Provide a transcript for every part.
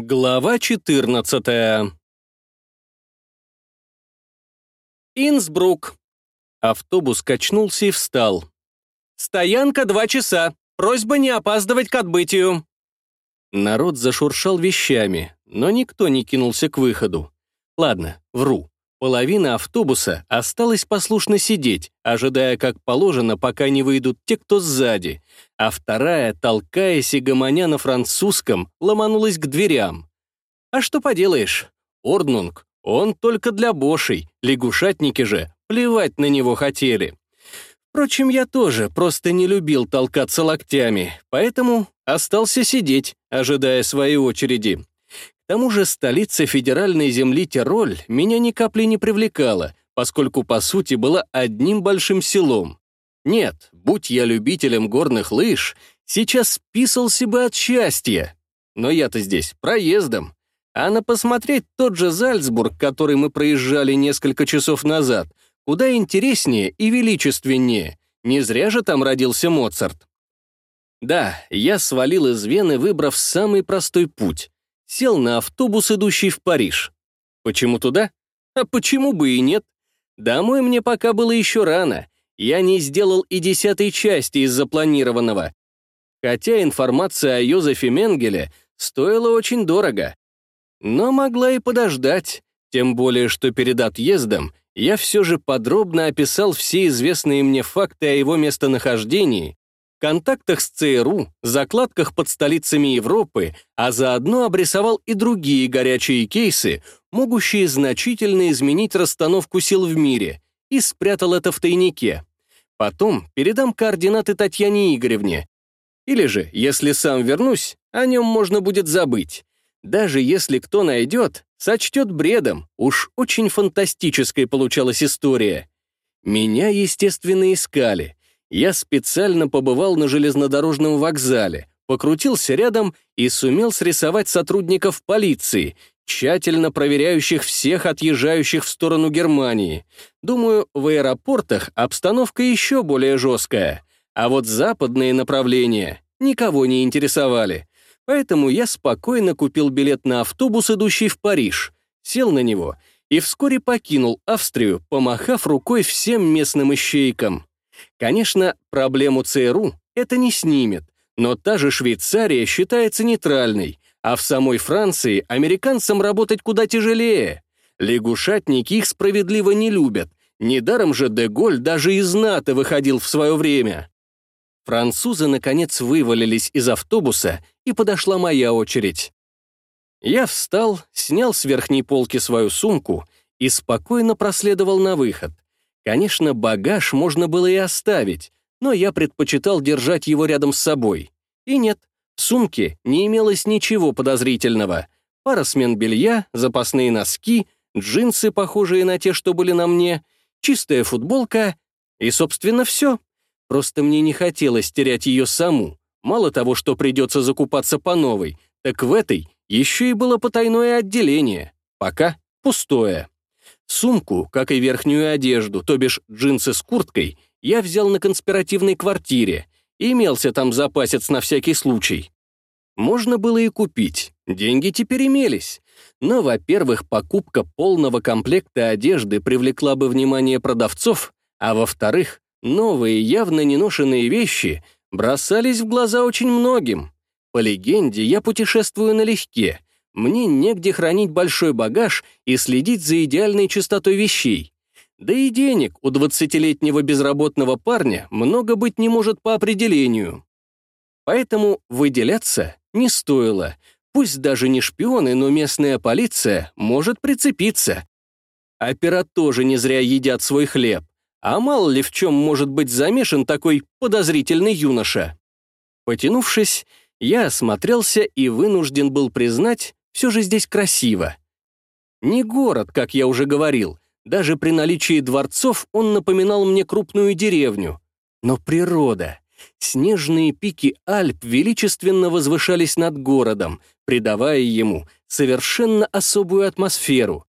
Глава 14 Инсбрук. Автобус качнулся и встал. «Стоянка два часа. Просьба не опаздывать к отбытию». Народ зашуршал вещами, но никто не кинулся к выходу. Ладно, вру. Половина автобуса осталась послушно сидеть, ожидая, как положено, пока не выйдут те, кто сзади, а вторая, толкаясь и гомоня на французском, ломанулась к дверям. А что поделаешь? Орднунг, он только для бошей, лягушатники же, плевать на него хотели. Впрочем, я тоже просто не любил толкаться локтями, поэтому остался сидеть, ожидая своей очереди. Тому же столица федеральной земли Тироль меня ни капли не привлекала, поскольку, по сути, была одним большим селом. Нет, будь я любителем горных лыж, сейчас списался бы от счастья. Но я-то здесь проездом. А на посмотреть тот же Зальцбург, который мы проезжали несколько часов назад, куда интереснее и величественнее. Не зря же там родился Моцарт. Да, я свалил из Вены, выбрав самый простой путь сел на автобус, идущий в Париж. Почему туда? А почему бы и нет? Домой мне пока было еще рано. Я не сделал и десятой части из запланированного. Хотя информация о Йозефе Менгеле стоила очень дорого. Но могла и подождать. Тем более, что перед отъездом я все же подробно описал все известные мне факты о его местонахождении контактах с ЦРУ, закладках под столицами Европы, а заодно обрисовал и другие горячие кейсы, могущие значительно изменить расстановку сил в мире, и спрятал это в тайнике. Потом передам координаты Татьяне Игоревне. Или же, если сам вернусь, о нем можно будет забыть. Даже если кто найдет, сочтет бредом, уж очень фантастической получалась история. Меня, естественно, искали — я специально побывал на железнодорожном вокзале, покрутился рядом и сумел срисовать сотрудников полиции, тщательно проверяющих всех отъезжающих в сторону Германии. Думаю, в аэропортах обстановка еще более жесткая, а вот западные направления никого не интересовали. Поэтому я спокойно купил билет на автобус, идущий в Париж, сел на него и вскоре покинул Австрию, помахав рукой всем местным ищейкам. Конечно, проблему ЦРУ это не снимет, но та же Швейцария считается нейтральной, а в самой Франции американцам работать куда тяжелее. Лягушатники их справедливо не любят, недаром же Деголь даже из НАТО выходил в свое время. Французы, наконец, вывалились из автобуса, и подошла моя очередь. Я встал, снял с верхней полки свою сумку и спокойно проследовал на выход — Конечно, багаж можно было и оставить, но я предпочитал держать его рядом с собой. И нет, в сумке не имелось ничего подозрительного. Пара смен белья, запасные носки, джинсы, похожие на те, что были на мне, чистая футболка и, собственно, все. Просто мне не хотелось терять ее саму. Мало того, что придется закупаться по новой, так в этой еще и было потайное отделение. Пока пустое. Сумку, как и верхнюю одежду, то бишь джинсы с курткой, я взял на конспиративной квартире. Имелся там запасец на всякий случай. Можно было и купить, деньги теперь имелись. Но, во-первых, покупка полного комплекта одежды привлекла бы внимание продавцов, а во-вторых, новые, явно неношенные вещи бросались в глаза очень многим. По легенде, я путешествую налегке, мне негде хранить большой багаж и следить за идеальной чистотой вещей. Да и денег у 20-летнего безработного парня много быть не может по определению. Поэтому выделяться не стоило. Пусть даже не шпионы, но местная полиция может прицепиться. Опера тоже не зря едят свой хлеб. А мало ли в чем может быть замешан такой подозрительный юноша. Потянувшись, я осмотрелся и вынужден был признать, все же здесь красиво. Не город, как я уже говорил, даже при наличии дворцов он напоминал мне крупную деревню. Но природа. Снежные пики Альп величественно возвышались над городом, придавая ему совершенно особую атмосферу.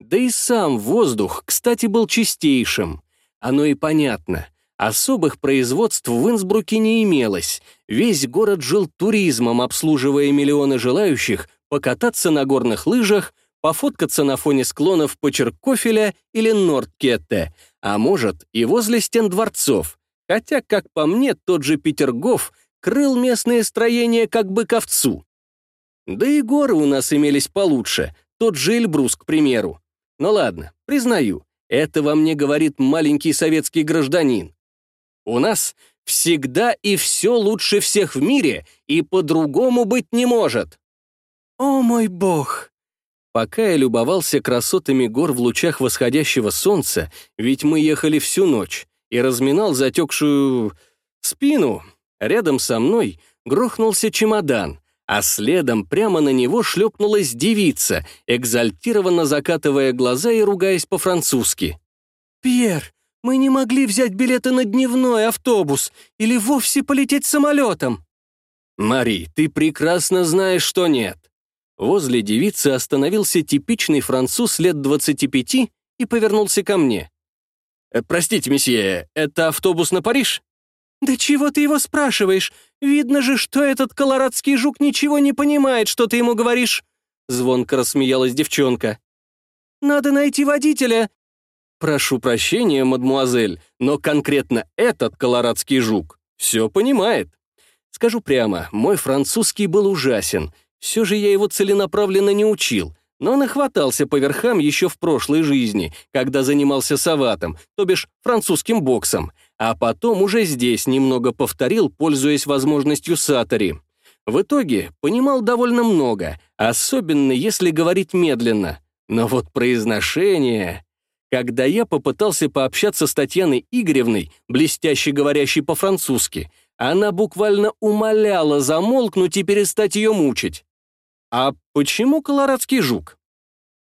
Да и сам воздух, кстати, был чистейшим. Оно и понятно. Особых производств в Инсбруке не имелось. Весь город жил туризмом, обслуживая миллионы желающих покататься на горных лыжах, пофоткаться на фоне склонов Почеркофеля или Нордкетте, а может и возле стен дворцов. Хотя, как по мне, тот же Петергоф крыл местные строения как бы ковцу. Да и горы у нас имелись получше, тот же Эльбрус, к примеру. Но ладно, признаю, это во мне говорит маленький советский гражданин. У нас всегда и все лучше всех в мире, и по-другому быть не может. О мой бог! Пока я любовался красотами гор в лучах восходящего солнца, ведь мы ехали всю ночь, и разминал затекшую спину, рядом со мной грохнулся чемодан, а следом прямо на него шлепнулась девица, экзальтированно закатывая глаза и ругаясь по-французски. «Пьер, мы не могли взять билеты на дневной автобус или вовсе полететь самолетом». «Мари, ты прекрасно знаешь, что нет. Возле девицы остановился типичный француз лет 25 и повернулся ко мне. «Э, «Простите, месье, это автобус на Париж?» «Да чего ты его спрашиваешь? Видно же, что этот колорадский жук ничего не понимает, что ты ему говоришь!» Звонко рассмеялась девчонка. «Надо найти водителя!» «Прошу прощения, мадмуазель, но конкретно этот колорадский жук все понимает. Скажу прямо, мой французский был ужасен, все же я его целенаправленно не учил, но нахватался по верхам еще в прошлой жизни, когда занимался саватом, то бишь французским боксом, а потом уже здесь немного повторил, пользуясь возможностью сатори. В итоге понимал довольно много, особенно если говорить медленно. Но вот произношение... Когда я попытался пообщаться с Татьяной Игоревной, блестяще говорящей по-французски, она буквально умоляла замолкнуть и перестать ее мучить. «А почему колорадский жук?»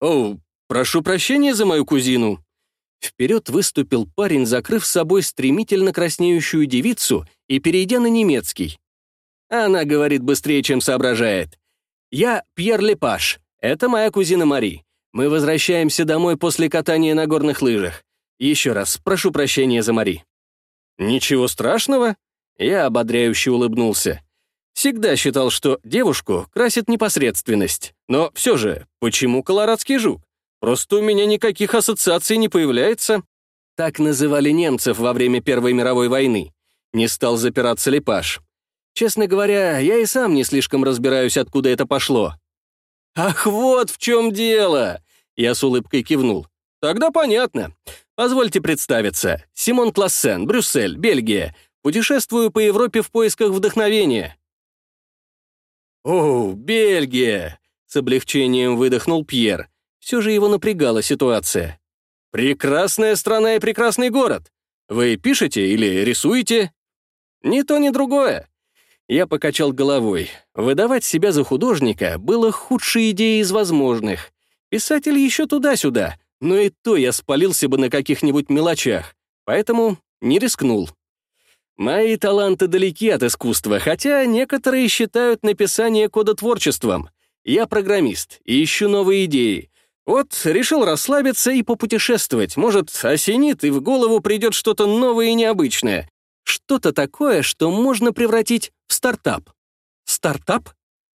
«О, прошу прощения за мою кузину». Вперед выступил парень, закрыв собой стремительно краснеющую девицу и перейдя на немецкий. Она говорит быстрее, чем соображает. «Я Пьер Лепаш. Это моя кузина Мари. Мы возвращаемся домой после катания на горных лыжах. Еще раз, прошу прощения за Мари». «Ничего страшного?» Я ободряюще улыбнулся. Всегда считал, что девушку красит непосредственность. Но все же, почему колорадский жук? Просто у меня никаких ассоциаций не появляется. Так называли немцев во время Первой мировой войны. Не стал запираться Лепаш. Честно говоря, я и сам не слишком разбираюсь, откуда это пошло. «Ах, вот в чем дело!» Я с улыбкой кивнул. «Тогда понятно. Позвольте представиться. Симон Классен, Брюссель, Бельгия. Путешествую по Европе в поисках вдохновения. «О, Бельгия!» — с облегчением выдохнул Пьер. Все же его напрягала ситуация. «Прекрасная страна и прекрасный город. Вы пишете или рисуете?» «Ни то, ни другое». Я покачал головой. Выдавать себя за художника было худшей идеей из возможных. Писатель еще туда-сюда, но и то я спалился бы на каких-нибудь мелочах, поэтому не рискнул. Мои таланты далеки от искусства, хотя некоторые считают написание кода творчеством. Я программист и ищу новые идеи. Вот решил расслабиться и попутешествовать. Может, осенит и в голову придет что-то новое и необычное. Что-то такое, что можно превратить в стартап. Стартап?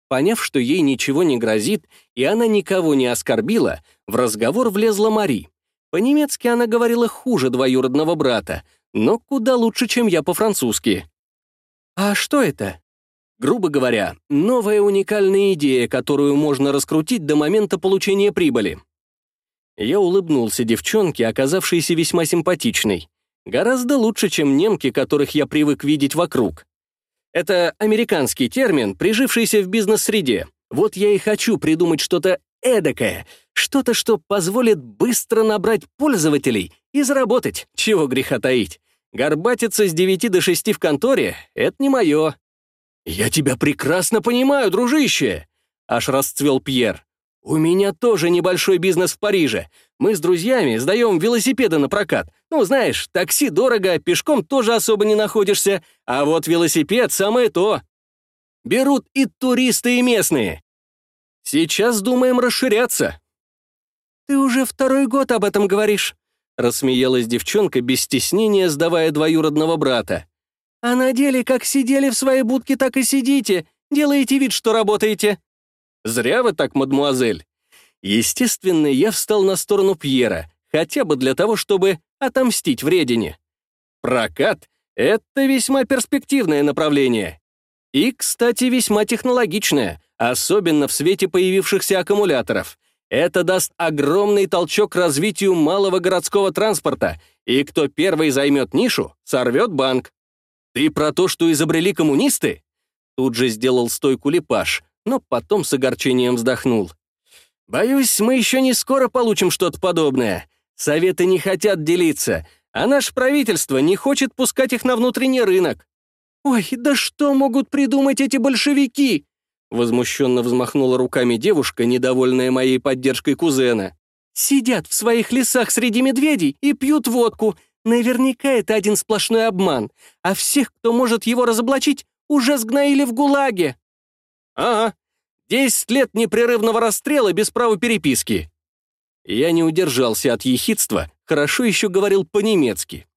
Поняв, что ей ничего не грозит, и она никого не оскорбила, в разговор влезла Мари. По-немецки она говорила хуже двоюродного брата, но куда лучше, чем я по-французски. А что это? Грубо говоря, новая уникальная идея, которую можно раскрутить до момента получения прибыли. Я улыбнулся девчонке, оказавшейся весьма симпатичной. Гораздо лучше, чем немки, которых я привык видеть вокруг. Это американский термин, прижившийся в бизнес-среде. Вот я и хочу придумать что-то эдакое, что-то, что позволит быстро набрать пользователей и заработать, чего греха таить. Горбатиться с девяти до шести в конторе — это не мое». «Я тебя прекрасно понимаю, дружище!» — аж расцвел Пьер. «У меня тоже небольшой бизнес в Париже. Мы с друзьями сдаем велосипеды на прокат. Ну, знаешь, такси дорого, пешком тоже особо не находишься, а вот велосипед — самое то. Берут и туристы, и местные. Сейчас думаем расширяться». «Ты уже второй год об этом говоришь», — рассмеялась девчонка без стеснения, сдавая двоюродного брата. «А на деле, как сидели в своей будке, так и сидите. Делаете вид, что работаете». «Зря вы так, мадмуазель». Естественно, я встал на сторону Пьера, хотя бы для того, чтобы отомстить вредине. Прокат — это весьма перспективное направление. И, кстати, весьма технологичное, особенно в свете появившихся аккумуляторов. Это даст огромный толчок развитию малого городского транспорта, и кто первый займет нишу, сорвет банк. Ты про то, что изобрели коммунисты? Тут же сделал стойку Липаш, но потом с огорчением вздохнул. Боюсь, мы еще не скоро получим что-то подобное. Советы не хотят делиться, а наше правительство не хочет пускать их на внутренний рынок. «Ой, да что могут придумать эти большевики?» Возмущенно взмахнула руками девушка, недовольная моей поддержкой кузена. «Сидят в своих лесах среди медведей и пьют водку. Наверняка это один сплошной обман. А всех, кто может его разоблачить, уже сгноили в ГУЛАГе». «Ага, десять лет непрерывного расстрела без права переписки». Я не удержался от ехидства, хорошо еще говорил по-немецки.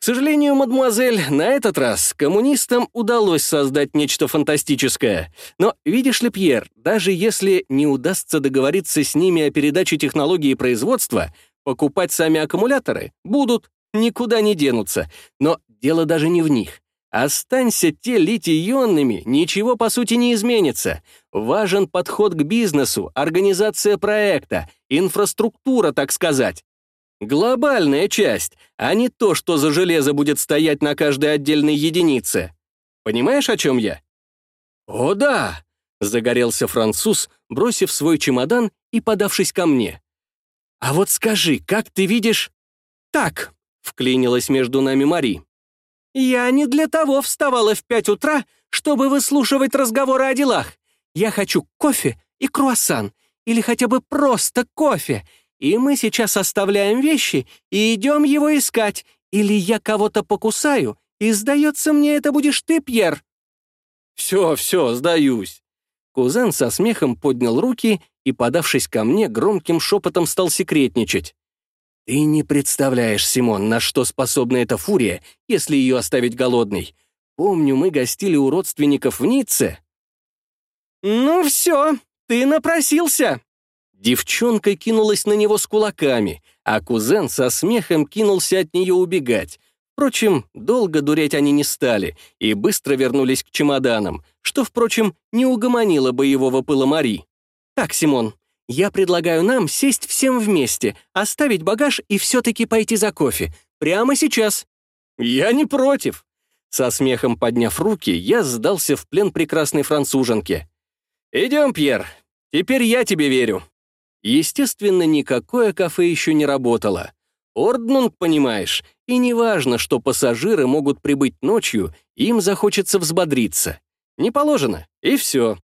К сожалению, мадмуазель, на этот раз коммунистам удалось создать нечто фантастическое. Но, видишь ли, Пьер, даже если не удастся договориться с ними о передаче технологии производства, покупать сами аккумуляторы будут, никуда не денутся. Но дело даже не в них. Останься те литий-ионными, ничего по сути не изменится. Важен подход к бизнесу, организация проекта, инфраструктура, так сказать. Глобальная часть, а не то, что за железо будет стоять на каждой отдельной единице. Понимаешь, о чем я? О, да! Загорелся француз, бросив свой чемодан и подавшись ко мне. А вот скажи, как ты видишь... Так, вклинилась между нами Мари. Я не для того вставала в пять утра, чтобы выслушивать разговоры о делах. Я хочу кофе и круассан, или хотя бы просто кофе, и мы сейчас оставляем вещи и идем его искать, или я кого-то покусаю, и, сдается мне, это будешь ты, Пьер». «Все, все, сдаюсь». Кузен со смехом поднял руки и, подавшись ко мне, громким шепотом стал секретничать. «Ты не представляешь, Симон, на что способна эта фурия, если ее оставить голодной. Помню, мы гостили у родственников в Ницце». «Ну все, ты напросился», Девчонка кинулась на него с кулаками, а кузен со смехом кинулся от нее убегать. Впрочем, долго дуреть они не стали и быстро вернулись к чемоданам, что, впрочем, не угомонило боевого пыла Мари. «Так, Симон, я предлагаю нам сесть всем вместе, оставить багаж и все-таки пойти за кофе. Прямо сейчас». «Я не против». Со смехом подняв руки, я сдался в плен прекрасной француженке. «Идем, Пьер, теперь я тебе верю». Естественно, никакое кафе еще не работало. Орднунг, понимаешь, и неважно, что пассажиры могут прибыть ночью, им захочется взбодриться. Не положено, и все.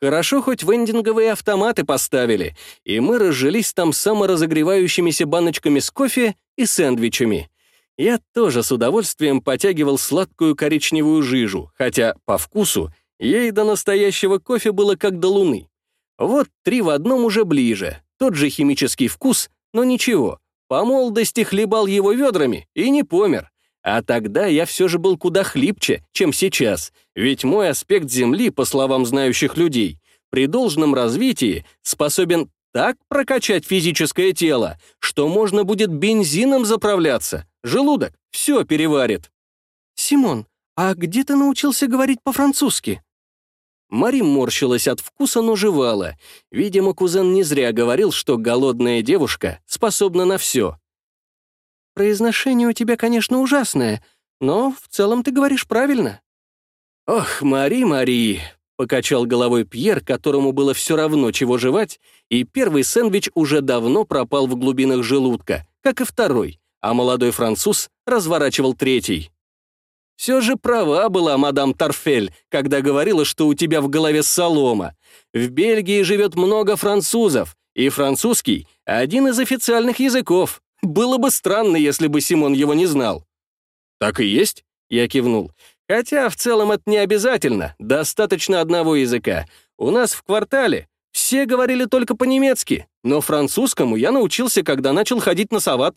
Хорошо, хоть вендинговые автоматы поставили, и мы разжились там саморазогревающимися баночками с кофе и сэндвичами. Я тоже с удовольствием потягивал сладкую коричневую жижу, хотя, по вкусу, ей до настоящего кофе было как до луны. Вот три в одном уже ближе, тот же химический вкус, но ничего. По молодости хлебал его ведрами и не помер. А тогда я все же был куда хлипче, чем сейчас, ведь мой аспект Земли, по словам знающих людей, при должном развитии способен так прокачать физическое тело, что можно будет бензином заправляться. Желудок все переварит. «Симон, а где ты научился говорить по-французски?» Мари морщилась от вкуса, но жевала. Видимо, кузен не зря говорил, что голодная девушка способна на все. «Произношение у тебя, конечно, ужасное, но в целом ты говоришь правильно». «Ох, Мари, Мари!» — покачал головой Пьер, которому было все равно, чего жевать, и первый сэндвич уже давно пропал в глубинах желудка, как и второй, а молодой француз разворачивал третий. Все же права была мадам Тарфель, когда говорила, что у тебя в голове солома. В Бельгии живет много французов, и французский — один из официальных языков. Было бы странно, если бы Симон его не знал. «Так и есть», — я кивнул. «Хотя в целом это не обязательно, достаточно одного языка. У нас в квартале все говорили только по-немецки, но французскому я научился, когда начал ходить на сават».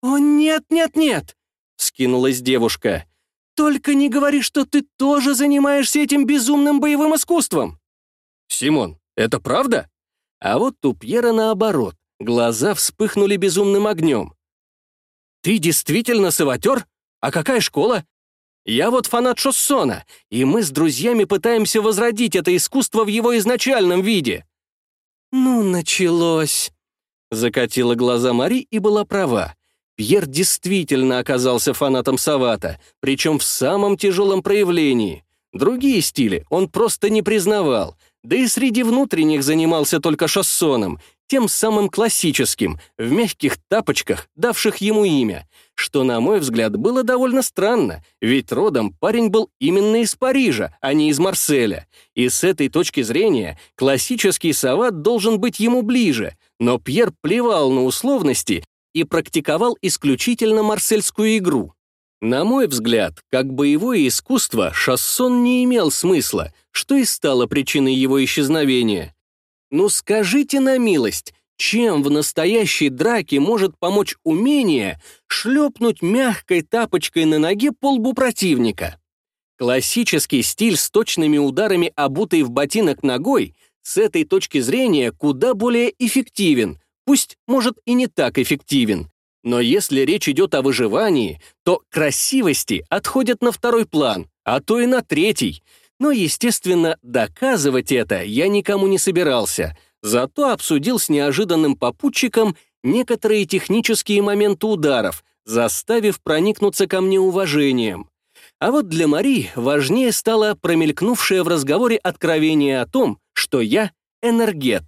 «О, нет, нет, нет!» — скинулась девушка. «Только не говори, что ты тоже занимаешься этим безумным боевым искусством!» «Симон, это правда?» А вот у Пьера наоборот. Глаза вспыхнули безумным огнем. «Ты действительно саватер? А какая школа? Я вот фанат Шоссона, и мы с друзьями пытаемся возродить это искусство в его изначальном виде». «Ну, началось», — закатила глаза Мари и была права. Пьер действительно оказался фанатом Савата, причем в самом тяжелом проявлении. Другие стили он просто не признавал, да и среди внутренних занимался только шоссоном, тем самым классическим, в мягких тапочках, давших ему имя, что, на мой взгляд, было довольно странно, ведь родом парень был именно из Парижа, а не из Марселя, и с этой точки зрения классический Сават должен быть ему ближе, но Пьер плевал на условности и практиковал исключительно марсельскую игру. На мой взгляд, как боевое искусство, шассон не имел смысла, что и стало причиной его исчезновения. Ну скажите на милость, чем в настоящей драке может помочь умение шлепнуть мягкой тапочкой на ноге полбу противника? Классический стиль с точными ударами, обутый в ботинок ногой, с этой точки зрения куда более эффективен, пусть, может, и не так эффективен. Но если речь идет о выживании, то красивости отходят на второй план, а то и на третий. Но, естественно, доказывать это я никому не собирался, зато обсудил с неожиданным попутчиком некоторые технические моменты ударов, заставив проникнуться ко мне уважением. А вот для Мари важнее стало промелькнувшее в разговоре откровение о том, что я энергет.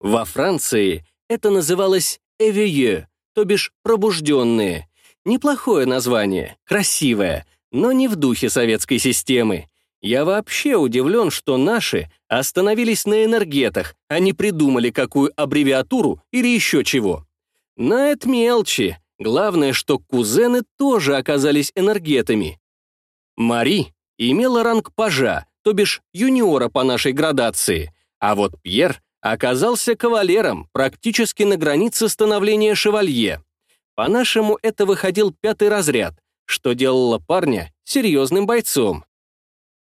Во Франции это называлось «эвие», то бишь «пробужденные». Неплохое название, красивое, но не в духе советской системы. Я вообще удивлен, что наши остановились на энергетах, а не придумали какую аббревиатуру или еще чего. Но это мелочи. Главное, что кузены тоже оказались энергетами. Мари имела ранг пажа, то бишь юниора по нашей градации, а вот Пьер оказался кавалером, практически на границе становления шевалье. По-нашему, это выходил пятый разряд, что делало парня серьезным бойцом.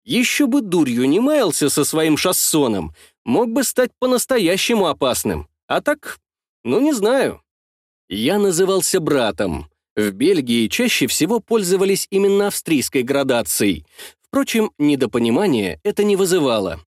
Еще бы дурью не маялся со своим шассоном, мог бы стать по-настоящему опасным. А так, ну не знаю. Я назывался братом. В Бельгии чаще всего пользовались именно австрийской градацией. Впрочем, недопонимания это не вызывало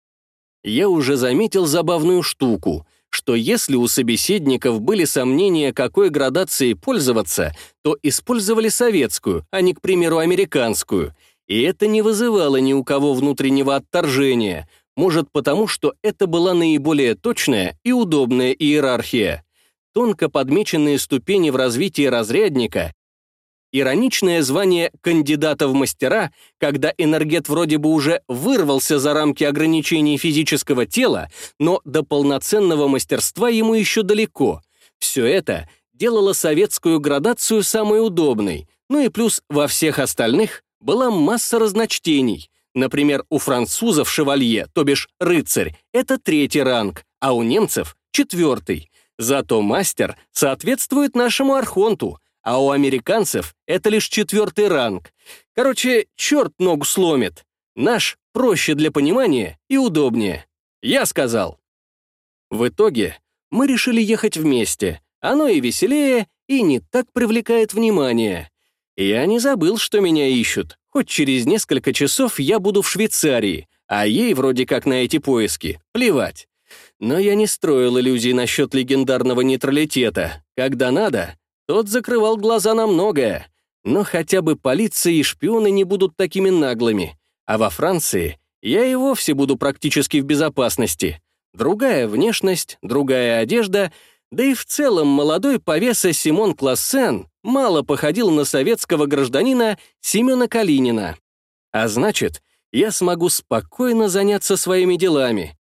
я уже заметил забавную штуку, что если у собеседников были сомнения, какой градацией пользоваться, то использовали советскую, а не, к примеру, американскую. И это не вызывало ни у кого внутреннего отторжения, может потому, что это была наиболее точная и удобная иерархия. Тонко подмеченные ступени в развитии разрядника Ироничное звание кандидата в мастера, когда энергет вроде бы уже вырвался за рамки ограничений физического тела, но до полноценного мастерства ему еще далеко. Все это делало советскую градацию самой удобной, ну и плюс во всех остальных была масса разночтений. Например, у французов шевалье, то бишь рыцарь, это третий ранг, а у немцев — четвертый. Зато мастер соответствует нашему архонту — а у американцев это лишь четвертый ранг. Короче, черт ногу сломит. Наш проще для понимания и удобнее. Я сказал. В итоге мы решили ехать вместе. Оно и веселее, и не так привлекает внимание. Я не забыл, что меня ищут. Хоть через несколько часов я буду в Швейцарии, а ей вроде как на эти поиски. Плевать. Но я не строил иллюзий насчет легендарного нейтралитета. Когда надо, тот закрывал глаза на многое, но хотя бы полиция и шпионы не будут такими наглыми, а во Франции я и вовсе буду практически в безопасности. Другая внешность, другая одежда, да и в целом молодой повеса Симон Классен мало походил на советского гражданина Семена Калинина. А значит, я смогу спокойно заняться своими делами.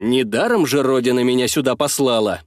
Недаром же Родина меня сюда послала.